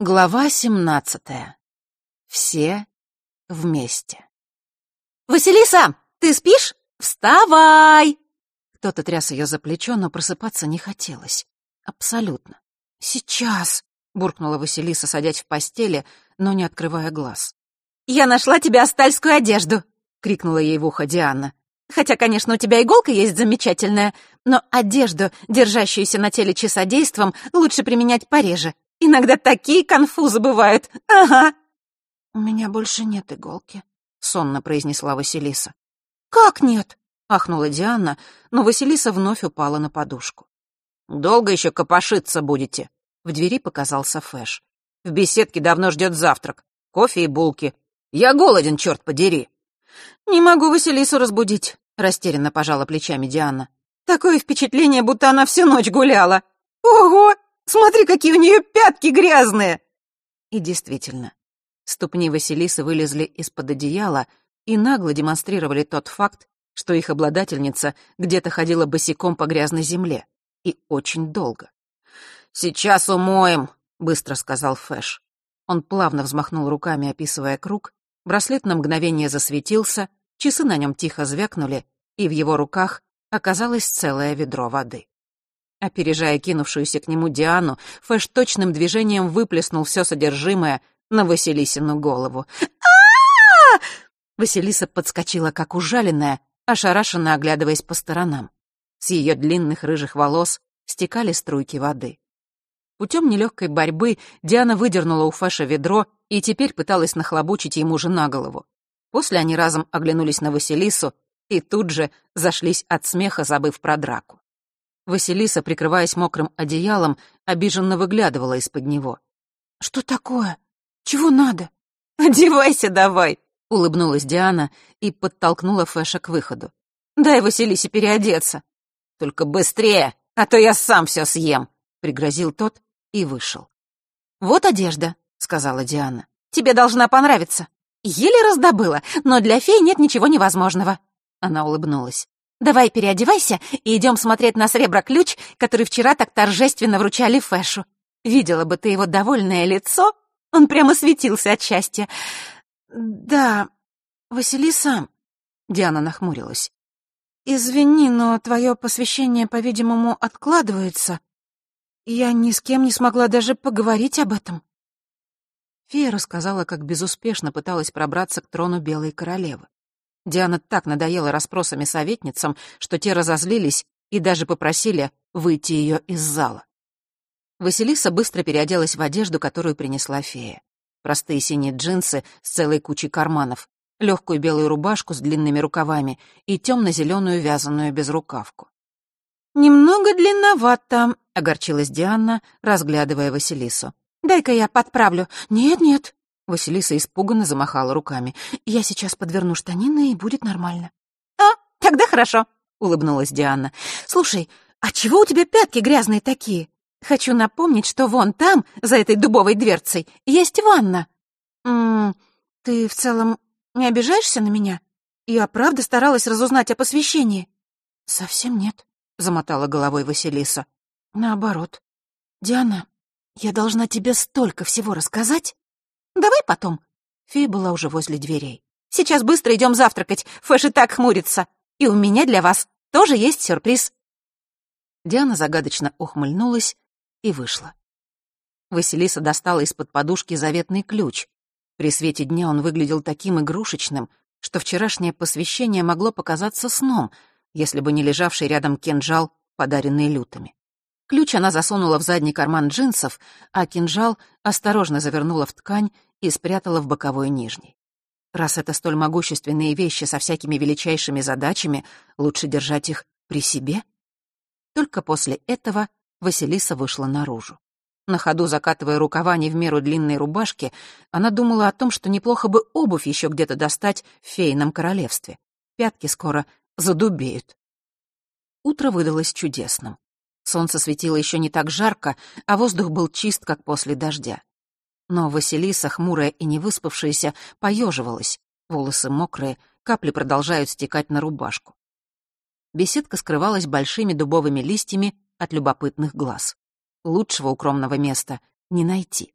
Глава семнадцатая. Все вместе. «Василиса, ты спишь? Вставай!» Кто-то тряс ее за плечо, но просыпаться не хотелось. Абсолютно. «Сейчас!» — буркнула Василиса, садясь в постели, но не открывая глаз. «Я нашла тебе астальскую одежду!» — крикнула ей в ухо Диана. «Хотя, конечно, у тебя иголка есть замечательная, но одежду, держащуюся на теле часодейством, лучше применять пореже. Иногда такие конфузы бывают. Ага!» «У меня больше нет иголки», — сонно произнесла Василиса. «Как нет?» — ахнула Диана, но Василиса вновь упала на подушку. «Долго еще копошиться будете?» В двери показался Фэш. «В беседке давно ждет завтрак. Кофе и булки. Я голоден, черт подери!» «Не могу Василису разбудить», — растерянно пожала плечами Диана. «Такое впечатление, будто она всю ночь гуляла. Ого! Смотри, какие у нее пятки грязные!» И действительно, ступни Василисы вылезли из-под одеяла и нагло демонстрировали тот факт, что их обладательница где-то ходила босиком по грязной земле. И очень долго. «Сейчас умоем», — быстро сказал Фэш. Он плавно взмахнул руками, описывая круг, браслет на мгновение засветился, часы на нем тихо звякнули, и в его руках оказалось целое ведро воды. Опережая кинувшуюся к нему Диану, Фэш точным движением выплеснул все содержимое на Василисину голову. а Василиса подскочила, как ужаленная, ошарашенно оглядываясь по сторонам. С ее длинных рыжих волос стекали струйки воды. Путем нелегкой борьбы Диана выдернула у Фэша ведро и теперь пыталась нахлобучить ему же на голову. После они разом оглянулись на Василису и тут же зашлись от смеха, забыв про драку. Василиса, прикрываясь мокрым одеялом, обиженно выглядывала из-под него. «Что такое? Чего надо?» «Одевайся давай!» — улыбнулась Диана и подтолкнула Фэша к выходу. «Дай Василисе переодеться!» «Только быстрее, а то я сам все съем!» — пригрозил тот и вышел. «Вот одежда», — сказала Диана. «Тебе должна понравиться. Еле раздобыла, но для феи нет ничего невозможного». Она улыбнулась. «Давай переодевайся и идем смотреть на сребро-ключ, который вчера так торжественно вручали Фэшу. Видела бы ты его довольное лицо, он прямо светился от счастья». «Да, Василиса...» Диана нахмурилась. «Извини, но твое посвящение, по-видимому, откладывается. Я ни с кем не смогла даже поговорить об этом». Фея рассказала, как безуспешно пыталась пробраться к трону Белой Королевы. Диана так надоела расспросами советницам, что те разозлились и даже попросили выйти ее из зала. Василиса быстро переоделась в одежду, которую принесла фея. Простые синие джинсы с целой кучей карманов, легкую белую рубашку с длинными рукавами и темно-зеленую вязаную безрукавку. «Немного длинновато», — огорчилась Диана, разглядывая Василису. «Дай-ка я подправлю». «Нет-нет», Василиса испуганно замахала руками. «Я сейчас подверну штанины, и будет нормально». «А, тогда хорошо», — улыбнулась Диана. «Слушай, а чего у тебя пятки грязные такие? Хочу напомнить, что вон там, за этой дубовой дверцей, есть ванна». «М -м, ты в целом не обижаешься на меня? Я правда старалась разузнать о посвящении». «Совсем нет», — замотала головой Василиса. «Наоборот. Диана, я должна тебе столько всего рассказать». Давай потом». Фея была уже возле дверей. «Сейчас быстро идем завтракать, Фэш и так хмурится. И у меня для вас тоже есть сюрприз». Диана загадочно ухмыльнулась и вышла. Василиса достала из-под подушки заветный ключ. При свете дня он выглядел таким игрушечным, что вчерашнее посвящение могло показаться сном, если бы не лежавший рядом кинжал, подаренный лютами. Ключ она засунула в задний карман джинсов, а кинжал осторожно завернула в ткань и спрятала в боковой нижней. Раз это столь могущественные вещи со всякими величайшими задачами, лучше держать их при себе. Только после этого Василиса вышла наружу. На ходу закатывая рукава не в меру длинной рубашки, она думала о том, что неплохо бы обувь еще где-то достать в фейном королевстве. Пятки скоро задубеют. Утро выдалось чудесным. Солнце светило еще не так жарко, а воздух был чист, как после дождя. Но Василиса, хмурая и невыспавшаяся, поеживалась. Волосы мокрые, капли продолжают стекать на рубашку. Беседка скрывалась большими дубовыми листьями от любопытных глаз. Лучшего укромного места не найти.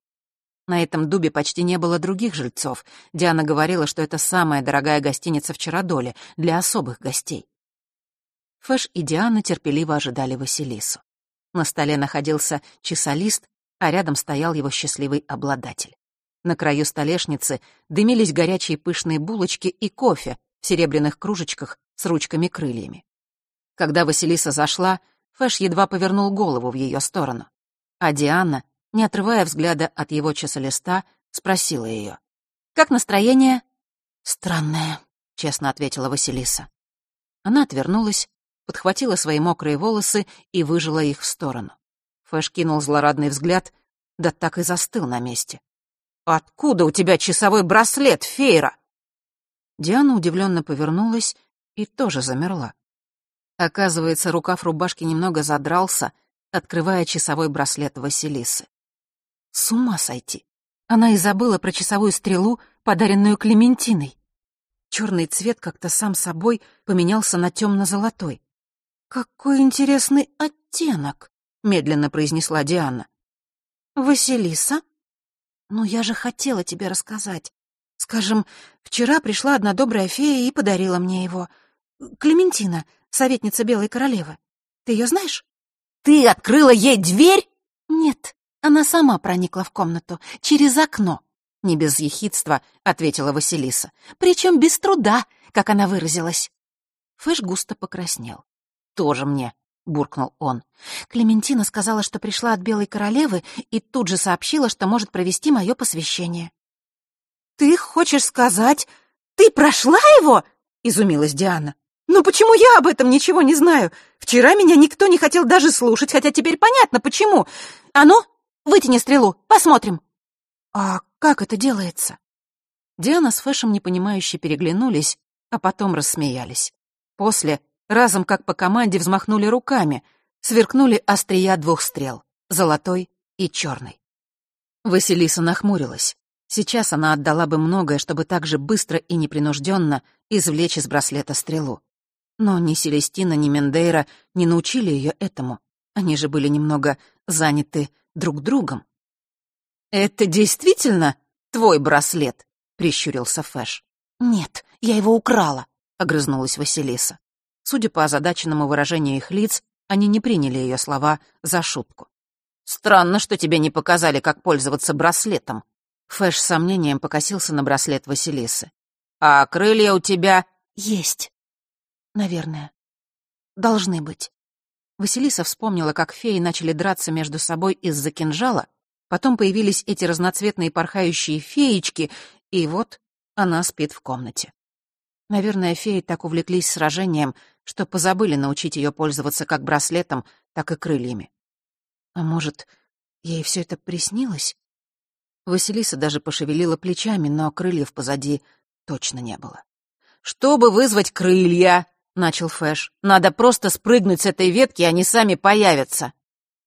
На этом дубе почти не было других жильцов. Диана говорила, что это самая дорогая гостиница в Чародоле для особых гостей. Фэш и Диана терпеливо ожидали Василису. На столе находился часолист, а рядом стоял его счастливый обладатель. На краю столешницы дымились горячие пышные булочки и кофе в серебряных кружечках с ручками-крыльями. Когда Василиса зашла, Фэш едва повернул голову в ее сторону. А Диана, не отрывая взгляда от его часолиста, спросила ее. «Как настроение?» «Странное», — честно ответила Василиса. Она отвернулась, подхватила свои мокрые волосы и выжила их в сторону. Фэш кинул злорадный взгляд, да так и застыл на месте. «Откуда у тебя часовой браслет, Фейра?» Диана удивленно повернулась и тоже замерла. Оказывается, рукав рубашки немного задрался, открывая часовой браслет Василисы. С ума сойти! Она и забыла про часовую стрелу, подаренную Клементиной. Черный цвет как-то сам собой поменялся на темно-золотой. «Какой интересный оттенок!» — медленно произнесла Диана. «Василиса? Ну, я же хотела тебе рассказать. Скажем, вчера пришла одна добрая фея и подарила мне его. Клементина, советница Белой Королевы. Ты ее знаешь?» «Ты открыла ей дверь?» «Нет, она сама проникла в комнату, через окно», — не без ехидства ответила Василиса. «Причем без труда, как она выразилась». Фэш густо покраснел тоже мне», — буркнул он. «Клементина сказала, что пришла от Белой Королевы и тут же сообщила, что может провести мое посвящение». «Ты хочешь сказать, ты прошла его?» — изумилась Диана. «Ну почему я об этом ничего не знаю? Вчера меня никто не хотел даже слушать, хотя теперь понятно, почему. А ну, вытяни стрелу, посмотрим». «А как это делается?» Диана с Фэшем непонимающе переглянулись, а потом рассмеялись. После разом как по команде взмахнули руками, сверкнули острия двух стрел — золотой и черный. Василиса нахмурилась. Сейчас она отдала бы многое, чтобы так же быстро и непринужденно извлечь из браслета стрелу. Но ни Селестина, ни Мендейра не научили ее этому. Они же были немного заняты друг другом. «Это действительно твой браслет?» — прищурился Фэш. «Нет, я его украла», — огрызнулась Василиса. Судя по озадаченному выражению их лиц, они не приняли ее слова за шутку. «Странно, что тебе не показали, как пользоваться браслетом». Фэш с сомнением покосился на браслет Василисы. «А крылья у тебя...» «Есть. Наверное. Должны быть». Василиса вспомнила, как феи начали драться между собой из-за кинжала, потом появились эти разноцветные порхающие феечки, и вот она спит в комнате. Наверное, феи так увлеклись сражением, что позабыли научить ее пользоваться как браслетом, так и крыльями. А может, ей все это приснилось? Василиса даже пошевелила плечами, но крыльев позади точно не было. «Чтобы вызвать крылья», — начал Фэш, — «надо просто спрыгнуть с этой ветки, и они сами появятся».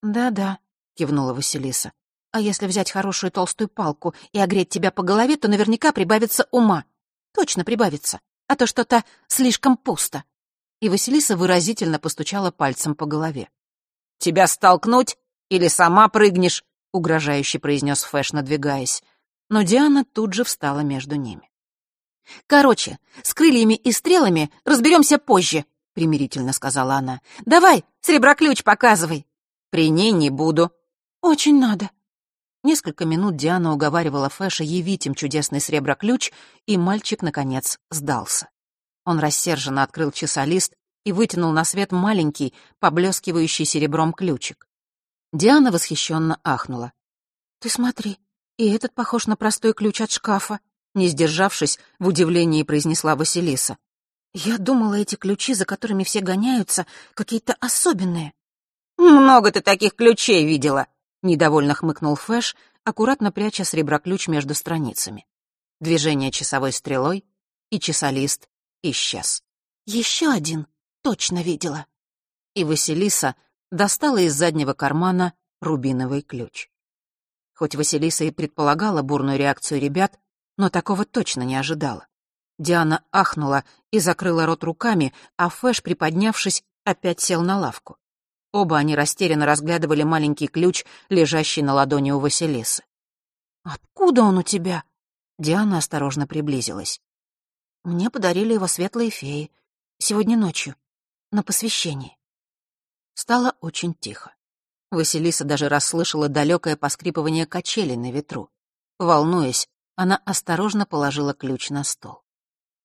«Да-да», — кивнула Василиса. «А если взять хорошую толстую палку и огреть тебя по голове, то наверняка прибавится ума. Точно прибавится, а то что-то слишком пусто и Василиса выразительно постучала пальцем по голове. «Тебя столкнуть или сама прыгнешь?» — угрожающе произнес Фэш, надвигаясь. Но Диана тут же встала между ними. «Короче, с крыльями и стрелами разберемся позже», — примирительно сказала она. «Давай, среброключ показывай». «При ней не буду». «Очень надо». Несколько минут Диана уговаривала Фэша явить им чудесный среброключ, и мальчик, наконец, сдался. Он рассерженно открыл часолист и вытянул на свет маленький, поблескивающий серебром ключик. Диана восхищенно ахнула. «Ты смотри, и этот похож на простой ключ от шкафа», не сдержавшись, в удивлении произнесла Василиса. «Я думала, эти ключи, за которыми все гоняются, какие-то особенные». «Много ты таких ключей видела», — недовольно хмыкнул Фэш, аккуратно пряча среброключ между страницами. Движение часовой стрелой, и часолист исчез. Еще один точно видела. И Василиса достала из заднего кармана рубиновый ключ. Хоть Василиса и предполагала бурную реакцию ребят, но такого точно не ожидала. Диана ахнула и закрыла рот руками, а Фэш, приподнявшись, опять сел на лавку. Оба они растерянно разглядывали маленький ключ, лежащий на ладони у Василисы. «Откуда он у тебя?» Диана осторожно приблизилась. «Мне подарили его светлые феи. Сегодня ночью. На посвящении». Стало очень тихо. Василиса даже расслышала далекое поскрипывание качелей на ветру. Волнуясь, она осторожно положила ключ на стол.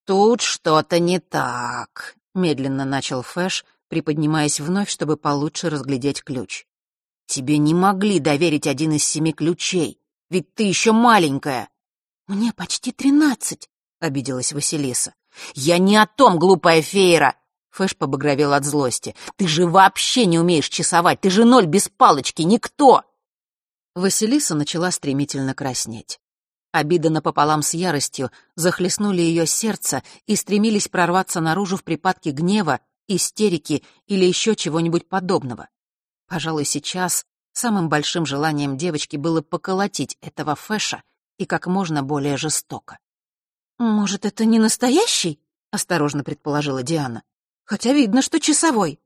«Тут что-то не так», — медленно начал Фэш, приподнимаясь вновь, чтобы получше разглядеть ключ. «Тебе не могли доверить один из семи ключей, ведь ты еще маленькая». «Мне почти тринадцать», — обиделась Василиса. «Я не о том, глупая феера!» Фэш побагровел от злости. «Ты же вообще не умеешь часовать! Ты же ноль без палочки! Никто!» Василиса начала стремительно краснеть. Обида напополам с яростью захлестнули ее сердце и стремились прорваться наружу в припадке гнева, истерики или еще чего-нибудь подобного. Пожалуй, сейчас самым большим желанием девочки было поколотить этого Фэша и как можно более жестоко. «Может, это не настоящий?» — осторожно предположила Диана. «Хотя видно, что часовой».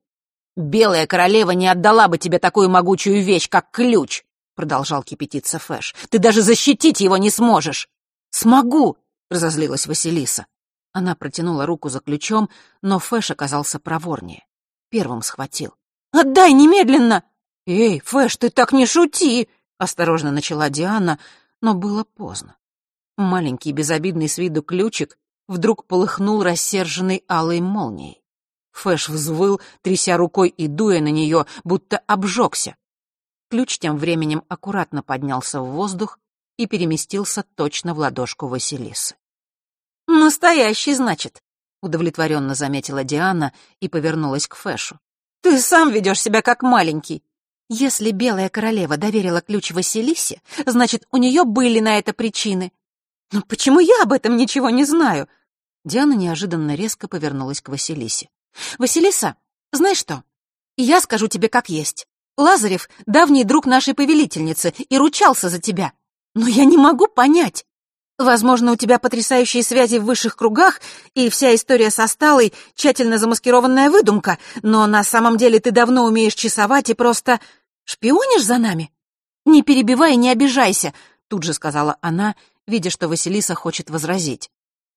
«Белая королева не отдала бы тебе такую могучую вещь, как ключ!» — продолжал кипятиться Фэш. «Ты даже защитить его не сможешь!» «Смогу!» — разозлилась Василиса. Она протянула руку за ключом, но Фэш оказался проворнее. Первым схватил. «Отдай немедленно!» «Эй, Фэш, ты так не шути!» — осторожно начала Диана, но было поздно. Маленький безобидный с виду ключик вдруг полыхнул рассерженной алой молнией. Фэш взвыл, тряся рукой и дуя на нее, будто обжегся. Ключ тем временем аккуратно поднялся в воздух и переместился точно в ладошку Василисы. «Настоящий, значит», — удовлетворенно заметила Диана и повернулась к Фэшу. «Ты сам ведешь себя как маленький. Если Белая Королева доверила ключ Василисе, значит, у нее были на это причины. Но почему я об этом ничего не знаю?» Диана неожиданно резко повернулась к Василисе. «Василиса, знаешь что? Я скажу тебе как есть. Лазарев — давний друг нашей повелительницы и ручался за тебя. Но я не могу понять. Возможно, у тебя потрясающие связи в высших кругах, и вся история со Сталой — тщательно замаскированная выдумка, но на самом деле ты давно умеешь часовать и просто шпионишь за нами? Не перебивай и не обижайся, — тут же сказала она, видя, что Василиса хочет возразить.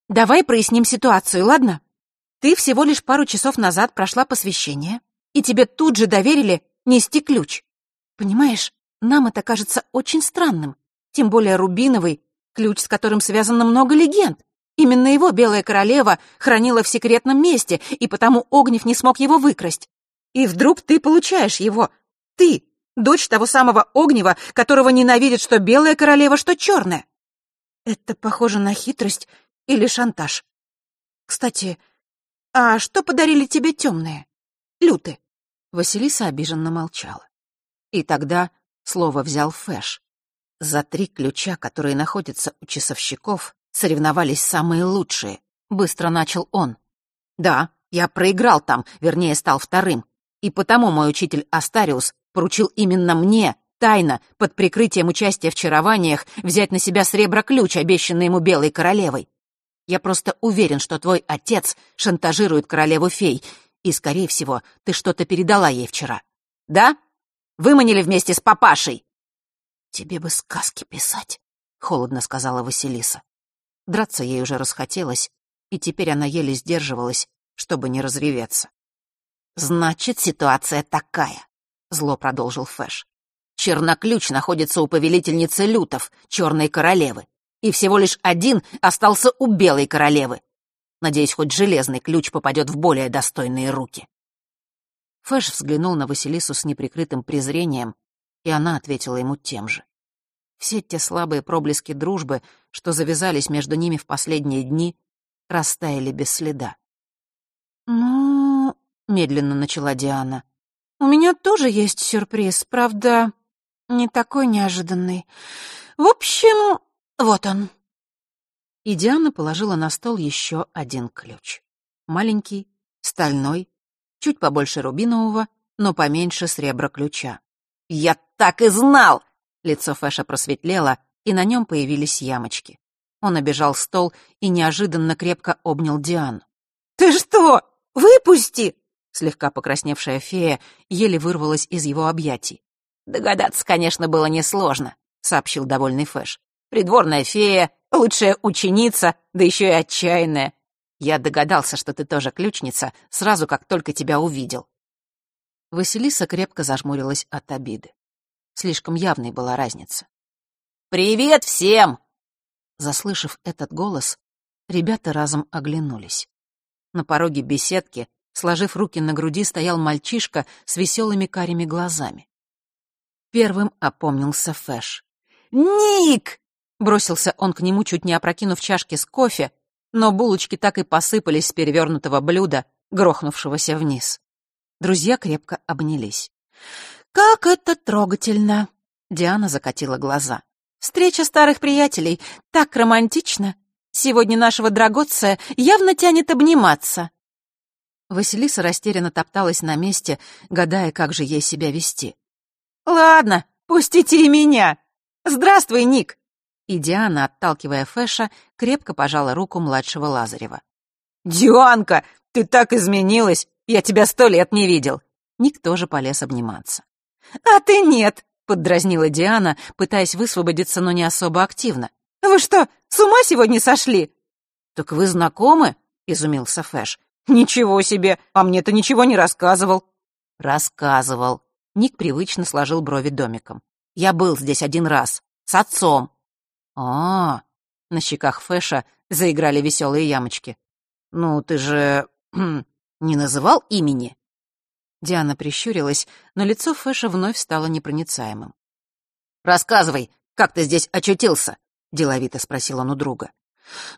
Давай проясним ситуацию, ладно? Ты всего лишь пару часов назад прошла посвящение, и тебе тут же доверили нести ключ. Понимаешь, нам это кажется очень странным. Тем более рубиновый, ключ, с которым связано много легенд. Именно его Белая Королева хранила в секретном месте, и потому Огнев не смог его выкрасть. И вдруг ты получаешь его. Ты, дочь того самого Огнева, которого ненавидит что Белая Королева, что Черная. Это похоже на хитрость или шантаж. Кстати, а что подарили тебе темные? Люты. Василиса обиженно молчала. И тогда слово взял Фэш. За три ключа, которые находятся у часовщиков, соревновались самые лучшие. Быстро начал он. Да, я проиграл там, вернее, стал вторым. И потому мой учитель Астариус поручил именно мне, тайно, под прикрытием участия в чарованиях, взять на себя сребро-ключ, обещанный ему Белой Королевой. Я просто уверен, что твой отец шантажирует королеву-фей, и, скорее всего, ты что-то передала ей вчера. Да? Выманили вместе с папашей!» «Тебе бы сказки писать», — холодно сказала Василиса. Драться ей уже расхотелось, и теперь она еле сдерживалась, чтобы не разреветься. «Значит, ситуация такая», — зло продолжил Фэш. «Черноключ находится у повелительницы лютов, черной королевы, и всего лишь один остался у белой королевы. Надеюсь, хоть железный ключ попадет в более достойные руки. Фэш взглянул на Василису с неприкрытым презрением, и она ответила ему тем же. Все те слабые проблески дружбы, что завязались между ними в последние дни, растаяли без следа. «Ну...» — медленно начала Диана. «У меня тоже есть сюрприз, правда, не такой неожиданный. В общем, вот он» и Диана положила на стол еще один ключ. Маленький, стальной, чуть побольше рубинового, но поменьше сребра ключа. «Я так и знал!» Лицо Фэша просветлело, и на нем появились ямочки. Он обежал стол и неожиданно крепко обнял Диану. «Ты что? Выпусти!» Слегка покрасневшая фея еле вырвалась из его объятий. «Догадаться, конечно, было несложно», — сообщил довольный Фэш. Придворная фея, лучшая ученица, да еще и отчаянная. Я догадался, что ты тоже ключница, сразу как только тебя увидел». Василиса крепко зажмурилась от обиды. Слишком явной была разница. «Привет всем!» Заслышав этот голос, ребята разом оглянулись. На пороге беседки, сложив руки на груди, стоял мальчишка с веселыми карими глазами. Первым опомнился Фэш. «Ник!» — бросился он к нему, чуть не опрокинув чашки с кофе, но булочки так и посыпались с перевернутого блюда, грохнувшегося вниз. Друзья крепко обнялись. «Как это трогательно!» Диана закатила глаза. «Встреча старых приятелей. Так романтично. Сегодня нашего драгоция явно тянет обниматься». Василиса растерянно топталась на месте, гадая, как же ей себя вести. «Ладно, пустите и меня. Здравствуй, Ник!» И Диана, отталкивая Фэша, крепко пожала руку младшего Лазарева. «Дианка, ты так изменилась! Я тебя сто лет не видел!» Ник тоже полез обниматься. «А ты нет!» — поддразнила Диана, пытаясь высвободиться, но не особо активно. «Вы что, с ума сегодня сошли?» «Так вы знакомы?» — изумился Фэш. «Ничего себе! А мне-то ничего не рассказывал!» «Рассказывал!» Ник привычно сложил брови домиком. «Я был здесь один раз. С отцом!» а, На щеках Фэша заиграли веселые ямочки. «Ну, ты же... Не называл имени?» Диана прищурилась, но лицо Фэша вновь стало непроницаемым. «Рассказывай, как ты здесь очутился?» — деловито спросил он у друга.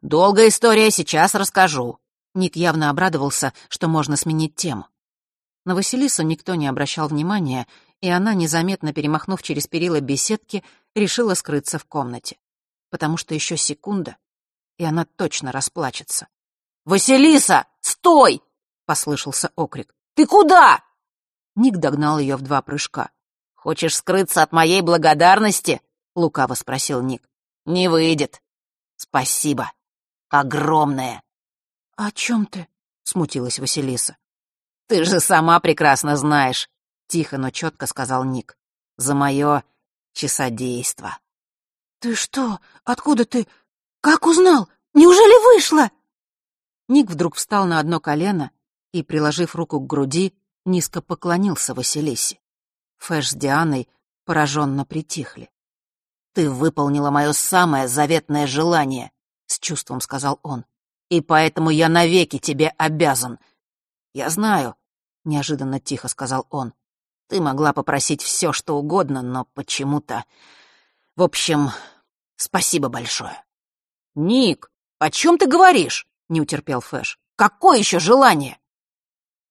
«Долгая история, сейчас расскажу». Ник явно обрадовался, что можно сменить тему. На Василису никто не обращал внимания, и она, незаметно перемахнув через перила беседки, решила скрыться в комнате. Потому что еще секунда, и она точно расплачется. «Василиса, стой!» — послышался окрик. «Ты куда?» Ник догнал ее в два прыжка. «Хочешь скрыться от моей благодарности?» — лукаво спросил Ник. «Не выйдет. Спасибо. Огромное». «О чем ты?» — смутилась Василиса. «Ты же сама прекрасно знаешь», — тихо, но четко сказал Ник. «За мое часодейство». «Ты что? Откуда ты? Как узнал? Неужели вышло?» Ник вдруг встал на одно колено и, приложив руку к груди, низко поклонился Василисе. Фэш с Дианой пораженно притихли. «Ты выполнила мое самое заветное желание», — с чувством сказал он. «И поэтому я навеки тебе обязан». «Я знаю», — неожиданно тихо сказал он. «Ты могла попросить все, что угодно, но почему-то... В общем, спасибо большое». «Ник, о чем ты говоришь?» — не утерпел Фэш. «Какое еще желание?»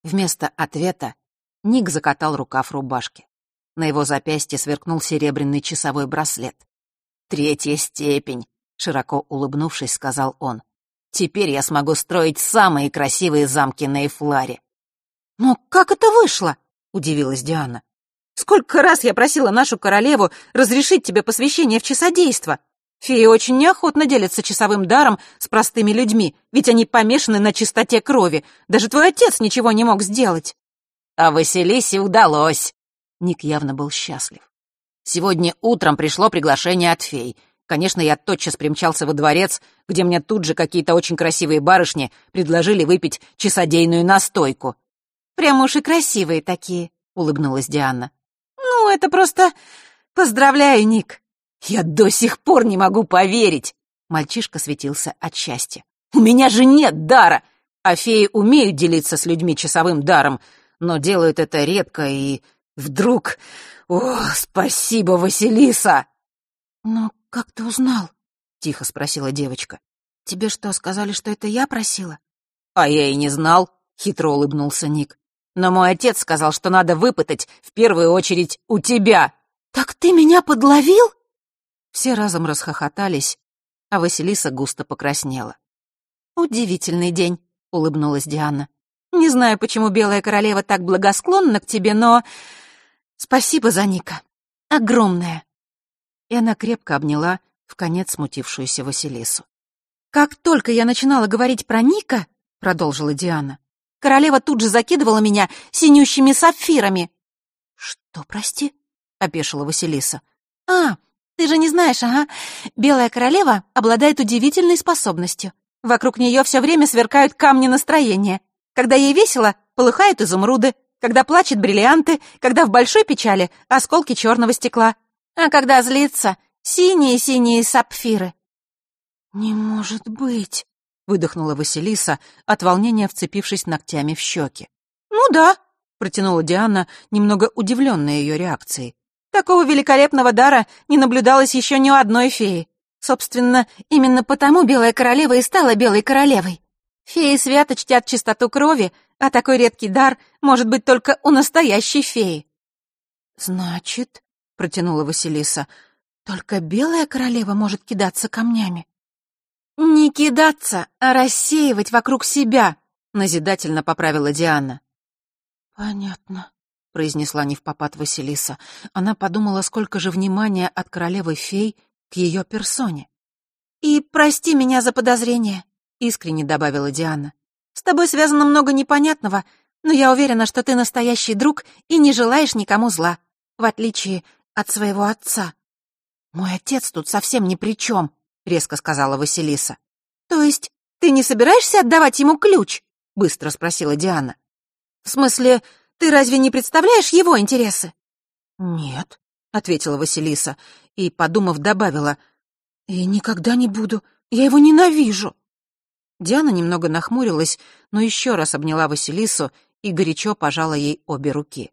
Вместо ответа Ник закатал рукав рубашки. На его запястье сверкнул серебряный часовой браслет. «Третья степень», — широко улыбнувшись, сказал он. «Теперь я смогу строить самые красивые замки на Эфларе». «Но как это вышло?» — удивилась Диана. «Сколько раз я просила нашу королеву разрешить тебе посвящение в часодейство. Феи очень неохотно делятся часовым даром с простыми людьми, ведь они помешаны на чистоте крови. Даже твой отец ничего не мог сделать». «А Василисе удалось!» Ник явно был счастлив. «Сегодня утром пришло приглашение от фей. Конечно, я тотчас примчался во дворец, где мне тут же какие-то очень красивые барышни предложили выпить часодейную настойку». «Прям уж и красивые такие», — улыбнулась Диана. «Ну, это просто... Поздравляю, Ник!» «Я до сих пор не могу поверить!» Мальчишка светился от счастья. «У меня же нет дара! А феи умеют делиться с людьми часовым даром, но делают это редко и... Вдруг... О, спасибо, Василиса!» «Но как ты узнал?» — тихо спросила девочка. «Тебе что, сказали, что это я просила?» «А я и не знал», — хитро улыбнулся Ник. «Но мой отец сказал, что надо выпытать в первую очередь у тебя». «Так ты меня подловил?» Все разом расхохотались, а Василиса густо покраснела. «Удивительный день», — улыбнулась Диана. «Не знаю, почему Белая Королева так благосклонна к тебе, но... Спасибо за Ника. Огромное». И она крепко обняла в конец смутившуюся Василису. «Как только я начинала говорить про Ника», — продолжила Диана, королева тут же закидывала меня синющими сапфирами. «Что, прости?» — опешила Василиса. «А, Ты же не знаешь, ага? Белая королева обладает удивительной способностью. Вокруг нее все время сверкают камни настроения. Когда ей весело, полыхают изумруды. Когда плачет бриллианты. Когда в большой печали — осколки черного стекла. А когда злится — синие-синие сапфиры. «Не может быть!» — выдохнула Василиса, от волнения вцепившись ногтями в щеки. «Ну да», — протянула Диана, немного удивленная ее реакцией. «Такого великолепного дара не наблюдалось еще ни у одной феи. Собственно, именно потому Белая Королева и стала Белой Королевой. Феи свято чтят чистоту крови, а такой редкий дар может быть только у настоящей феи». «Значит», — протянула Василиса, — «только Белая Королева может кидаться камнями». «Не кидаться, а рассеивать вокруг себя», — назидательно поправила Диана. «Понятно», — произнесла невпопад Василиса. Она подумала, сколько же внимания от королевы фей к ее персоне. «И прости меня за подозрение», — искренне добавила Диана. «С тобой связано много непонятного, но я уверена, что ты настоящий друг и не желаешь никому зла, в отличие от своего отца». «Мой отец тут совсем ни при чем», — резко сказала Василиса. «То есть ты не собираешься отдавать ему ключ?» — быстро спросила Диана. «В смысле, ты разве не представляешь его интересы?» «Нет», — ответила Василиса и, подумав, добавила, «И никогда не буду, я его ненавижу». Диана немного нахмурилась, но еще раз обняла Василису и горячо пожала ей обе руки.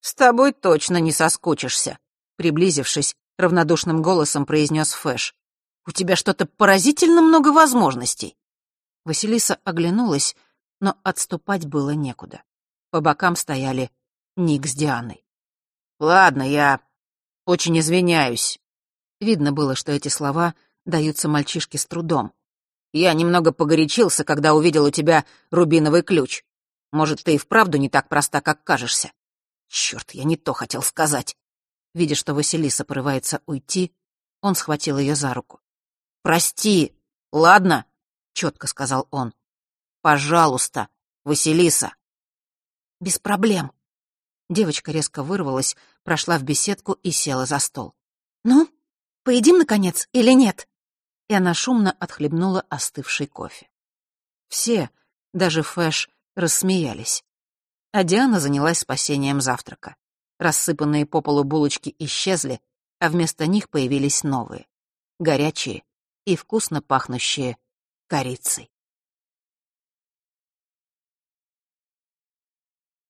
«С тобой точно не соскучишься», — приблизившись, равнодушным голосом произнес Фэш. У тебя что-то поразительно много возможностей». Василиса оглянулась, но отступать было некуда. По бокам стояли Ник с Дианой. «Ладно, я очень извиняюсь». Видно было, что эти слова даются мальчишке с трудом. «Я немного погорячился, когда увидел у тебя рубиновый ключ. Может, ты и вправду не так проста, как кажешься. Черт, я не то хотел сказать». Видя, что Василиса порывается уйти, он схватил ее за руку. «Прости, ладно?» — четко сказал он. «Пожалуйста, Василиса». «Без проблем». Девочка резко вырвалась, прошла в беседку и села за стол. «Ну, поедим, наконец, или нет?» И она шумно отхлебнула остывший кофе. Все, даже Фэш, рассмеялись. А Диана занялась спасением завтрака. Рассыпанные по полу булочки исчезли, а вместо них появились новые. Горячие, и вкусно пахнущие корицей.